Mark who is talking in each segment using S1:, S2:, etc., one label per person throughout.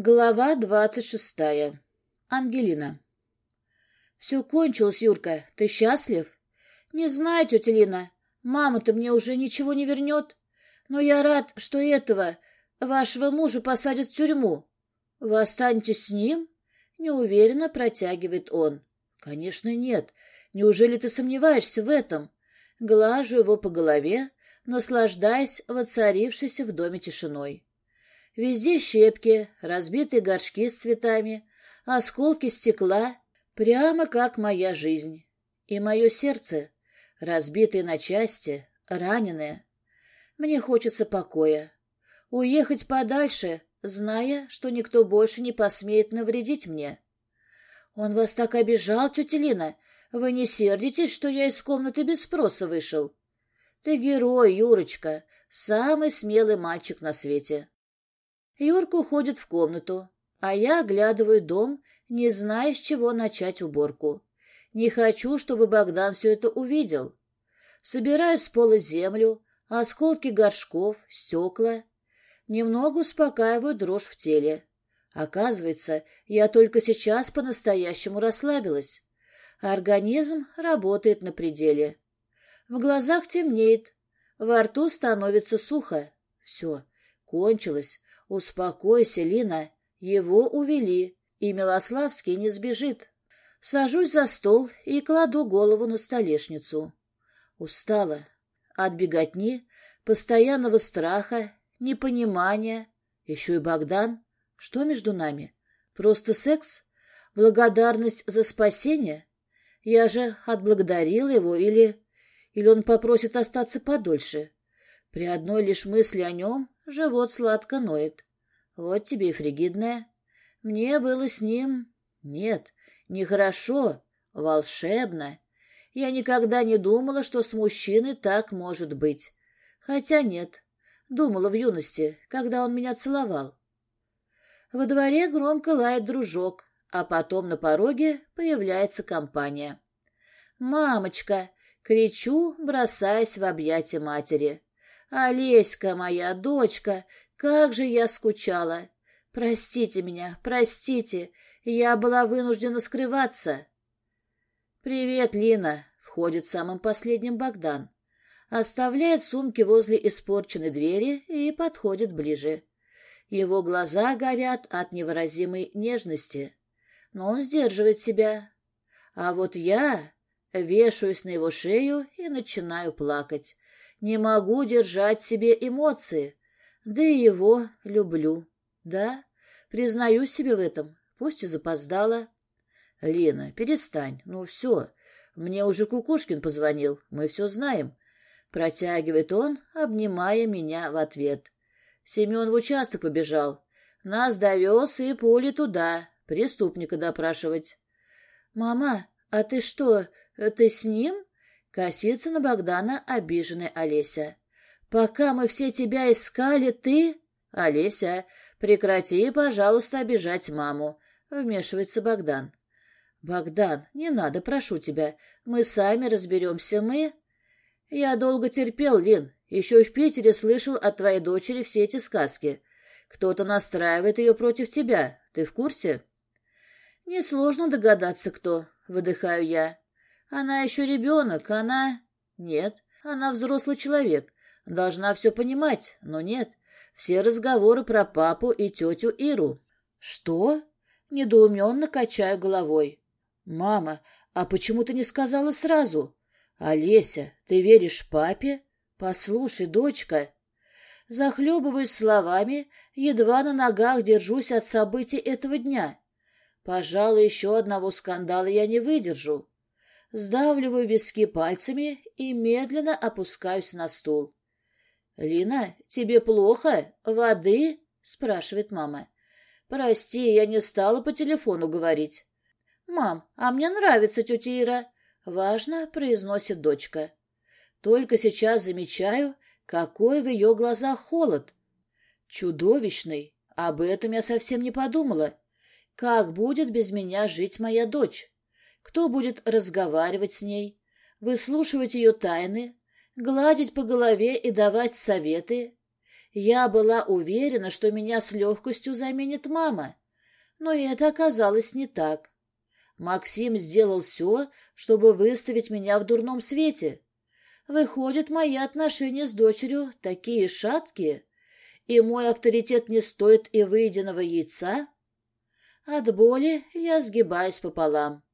S1: Глава двадцать шестая. Ангелина. «Все кончилось, Юрка. Ты счастлив?» «Не знаю, тетя Лина. Мама-то мне уже ничего не вернет. Но я рад, что этого, вашего мужа, посадят в тюрьму. Вы останетесь с ним?» Неуверенно протягивает он. «Конечно, нет. Неужели ты сомневаешься в этом?» Глажу его по голове, наслаждаясь воцарившейся в доме тишиной. Везде щепки, разбитые горшки с цветами, осколки стекла, прямо как моя жизнь. И мое сердце, разбитое на части, раненое. Мне хочется покоя. Уехать подальше, зная, что никто больше не посмеет навредить мне. Он вас так обижал, тетя Лина. Вы не сердитесь, что я из комнаты без спроса вышел? Ты герой, Юрочка, самый смелый мальчик на свете. Юрка уходит в комнату, а я оглядываю дом, не зная, с чего начать уборку. Не хочу, чтобы Богдан все это увидел. Собираю с пола землю, осколки горшков, стекла. Немного успокаиваю дрожь в теле. Оказывается, я только сейчас по-настоящему расслабилась. Организм работает на пределе. В глазах темнеет, во рту становится сухо. Все, кончилось. «Успокойся, Лина, его увели, и Милославский не сбежит». Сажусь за стол и кладу голову на столешницу. Устала. От беготни, постоянного страха, непонимания. Еще и Богдан. Что между нами? Просто секс? Благодарность за спасение? Я же отблагодарила его или... Или он попросит остаться подольше? При одной лишь мысли о нем живот сладко ноет. Вот тебе и фригидная. Мне было с ним... Нет, нехорошо, волшебно. Я никогда не думала, что с мужчиной так может быть. Хотя нет, думала в юности, когда он меня целовал. Во дворе громко лает дружок, а потом на пороге появляется компания. «Мамочка!» — кричу, бросаясь в объятия матери. «Олеська моя, дочка, как же я скучала! Простите меня, простите, я была вынуждена скрываться». «Привет, Лина!» — входит самым последним Богдан. Оставляет сумки возле испорченной двери и подходит ближе. Его глаза горят от невыразимой нежности, но он сдерживает себя. А вот я вешаюсь на его шею и начинаю плакать. Не могу держать себе эмоции. Да и его люблю. Да, признаю себе в этом, пусть и запоздала. Лена, перестань, ну все. Мне уже Кукушкин позвонил, мы все знаем. Протягивает он, обнимая меня в ответ. Семен в участок побежал. Нас довез и пули туда, преступника допрашивать. «Мама, а ты что, ты с ним?» Косится на Богдана обиженная Олеся. Пока мы все тебя искали, ты... Олеся, прекрати, пожалуйста, обижать маму. Вмешивается Богдан. Богдан, не надо, прошу тебя. Мы сами разберемся, мы... Я долго терпел, Лин. Еще в Питере слышал от твоей дочери все эти сказки. Кто-то настраивает ее против тебя. Ты в курсе? Несложно догадаться, кто. Выдыхаю я. Она еще ребенок, она... Нет, она взрослый человек. Должна все понимать, но нет. Все разговоры про папу и тетю Иру. Что? Недоуменно качаю головой. Мама, а почему ты не сказала сразу? Олеся, ты веришь папе? Послушай, дочка. Захлебываюсь словами, едва на ногах держусь от событий этого дня. Пожалуй, еще одного скандала я не выдержу. Сдавливаю виски пальцами и медленно опускаюсь на стул. «Лина, тебе плохо? Воды?» — спрашивает мама. «Прости, я не стала по телефону говорить». «Мам, а мне нравится тетя Ира», — важно произносит дочка. Только сейчас замечаю, какой в ее глазах холод. Чудовищный. Об этом я совсем не подумала. Как будет без меня жить моя дочь? Кто будет разговаривать с ней, выслушивать ее тайны, гладить по голове и давать советы. Я была уверена, что меня с легкостью заменит мама. Но это оказалось не так. Максим сделал все, чтобы выставить меня в дурном свете. Выходит, мои отношения с дочерью такие шаткие, и мой авторитет не стоит и выеденного яйца? От боли я сгибаюсь пополам.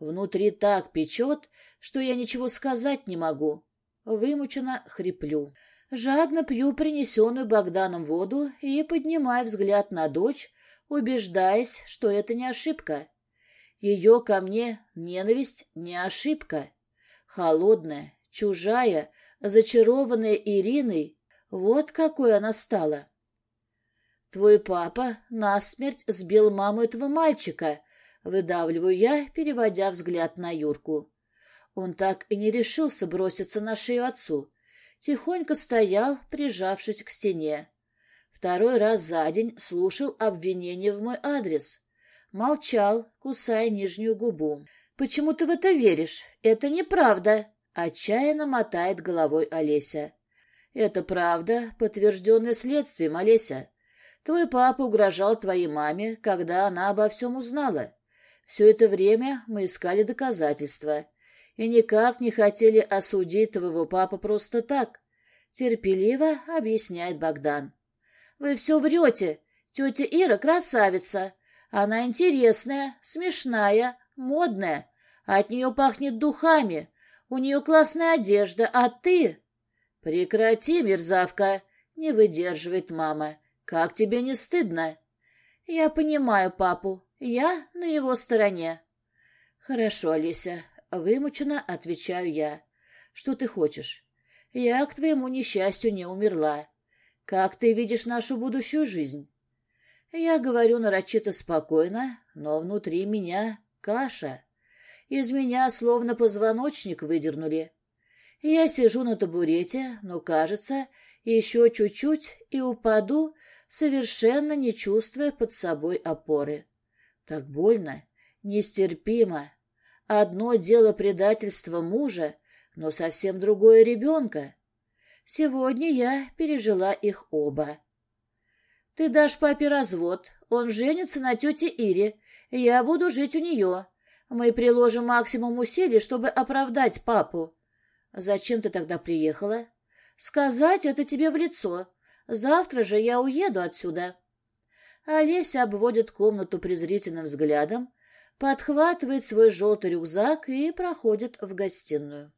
S1: Внутри так печет, что я ничего сказать не могу. Вымученно хриплю. Жадно пью принесенную Богданом воду и поднимаю взгляд на дочь, убеждаясь, что это не ошибка. Ее ко мне ненависть не ошибка. Холодная, чужая, зачарованная Ириной, вот какой она стала. Твой папа насмерть сбил маму этого мальчика, выдавливаю я, переводя взгляд на Юрку. Он так и не решился броситься на шею отцу. Тихонько стоял, прижавшись к стене. Второй раз за день слушал обвинения в мой адрес. Молчал, кусая нижнюю губу. «Почему ты в это веришь? Это неправда!» Отчаянно мотает головой Олеся. «Это правда, подтвержденная следствием, Олеся. Твой папа угрожал твоей маме, когда она обо всем узнала. Все это время мы искали доказательства и никак не хотели осудить твоего папу просто так», — терпеливо объясняет Богдан. «Вы все врете. Тетя Ира красавица. Она интересная, смешная, модная. От нее пахнет духами. У нее классная одежда, а ты... Прекрати, мерзавка, не выдерживает мама. Как тебе не стыдно? Я понимаю папу. Я на его стороне. Хорошо, Алися, вымученно отвечаю я. Что ты хочешь? Я к твоему несчастью не умерла. Как ты видишь нашу будущую жизнь? Я говорю нарочито спокойно, но внутри меня каша. Из меня словно позвоночник выдернули. Я сижу на табурете, но, кажется, еще чуть-чуть и упаду, совершенно не чувствуя под собой опоры. Так больно, нестерпимо. Одно дело предательства мужа, но совсем другое ребенка. Сегодня я пережила их оба. Ты дашь папе развод, он женится на тете Ире, я буду жить у нее. Мы приложим максимум усилий, чтобы оправдать папу. Зачем ты тогда приехала? Сказать это тебе в лицо. Завтра же я уеду отсюда. Олеся обводит комнату презрительным взглядом, подхватывает свой желтый рюкзак и проходит в гостиную.